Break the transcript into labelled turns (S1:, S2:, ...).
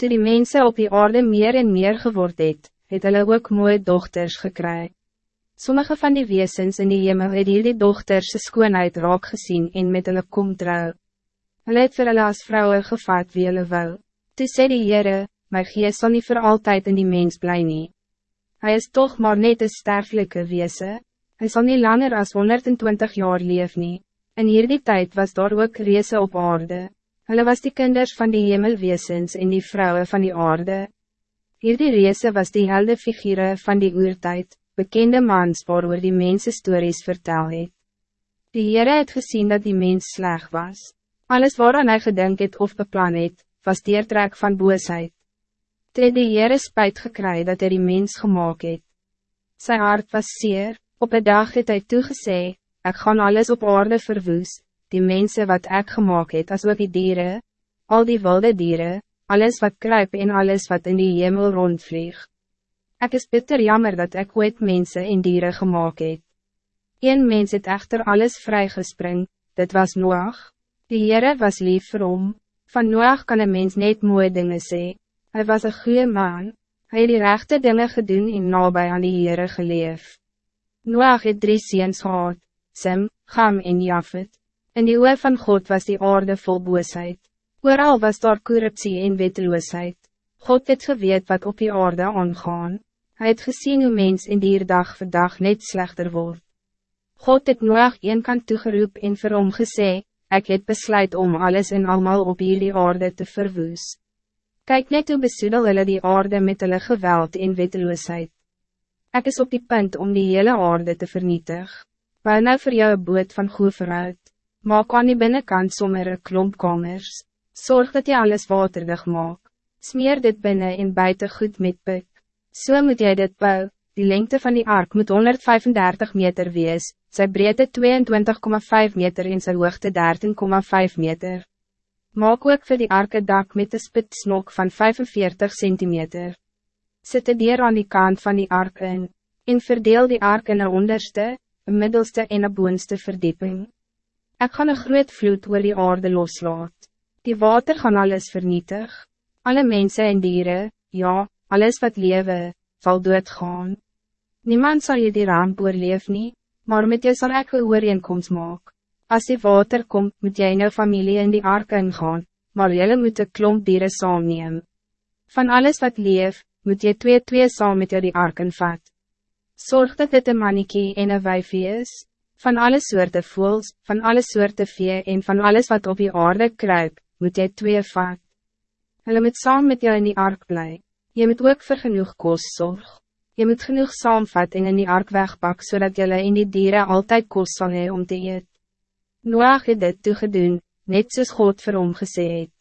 S1: Toe die mensen op die aarde meer en meer geword het, het hulle ook mooie dochters gekry. Sommige van die wezens in die hemel het hierdie dochters skoonheid raak gezien en met hulle kom trouw. Hulle het vir hulle as vrouwen gevat wie hulle wil. Toe sê die Heere, my geest sal nie voor altijd in die mens bly nie. Hy is toch maar net een sterfelijke wezen. Hij zal niet langer als 120 jaar nie. In hierdie tijd was daar ook reese op aarde. Hulle was die kinders van die hemelweesens en die vrouwen van die aarde. Hierdie reese was die helde figure van die oertijd, bekende mans waarover die mense stories vertel het. Die Heere het gezien dat die mens sleg was. Alles waaraan hij gedink het of beplan het, was deertrek van boosheid. Toe het die Heere spijt gekry dat hij die mens gemaakt het. Sy hart was zeer, op een dag het hy toegesê, ek gaan alles op aarde verwoes, die mensen wat ik gemaakt het als ook die dieren, al die wilde dieren, alles wat kruip en alles wat in die hemel rondvlieg. Ik is bitter jammer dat ik ooit mensen en dieren gemaakt het. Een mens het echter alles vrijgespring, dit was Noach. Die Heere was lief vir hom, van Noach kan een mens net mooie dingen sê. Hij was een goede man, hij het die rechte dingen gedoen en nabij aan die Heere geleef. Noach het drie ziens gehad, Sem, Gam en Jafet. In die oor van God was die aarde vol boosheid. Ooral was daar corruptie en wetteloosheid. God het geweet wat op die aarde aangaan. Hij het gezien hoe mens in die dag voor dag net slechter wordt. God het Noach een kant toegeroep en vir hom gesê, ek het besluit om alles en allemaal op hierdie aarde te verwoes. Kijk net hoe besoedel hulle die aarde met hulle geweld en wetteloosheid. Ik is op die punt om die hele aarde te vernietigen. Bou nou voor jou een boot van goed vooruit. Maak aan die binnenkant sommer een klomp kamers. Zorg dat je alles waterdig maak. Smeer dit binnen en buiten goed met pik. Zo so moet jij dit bou. Die lengte van die ark moet 135 meter wees, sy breedte 22,5 meter en sy hoogte 13,5 meter. Maak ook voor die ark een dak met een spitsnok van 45 centimeter. Zet de dier aan die kant van die ark in, en verdeel die ark in een onderste, een middelste en een boonste verdieping. Ik ga een groot vloed oor die aarde loslaat. Die water gaan alles vernietig. Alle mensen en dieren, ja, alles wat lewe, val doodgaan. Niemand zal je die ramp oorleef nie, maar met jou sal ek een ooreenkomst maak. As die water komt, moet jy nou familie in die ark ingaan, maar jylle moet een klomp dieren saamneem. Van alles wat leef, moet jy twee twee saam met jou die ark invat. Zorg dat dit een manneke en een wijfie is van alle soorten voels, van alle soorten vee en van alles wat op je aarde kruip, moet jy twee vat. Hulle moet saam met jou in die ark bly. Je moet ook vir genoeg kos zorg. Je moet genoeg saamvat en in die ark wegpak, zodat jylle in die dieren altijd kos sal hee om te eet. Noach het dit toegedoen, net soos God vir hom gesê het.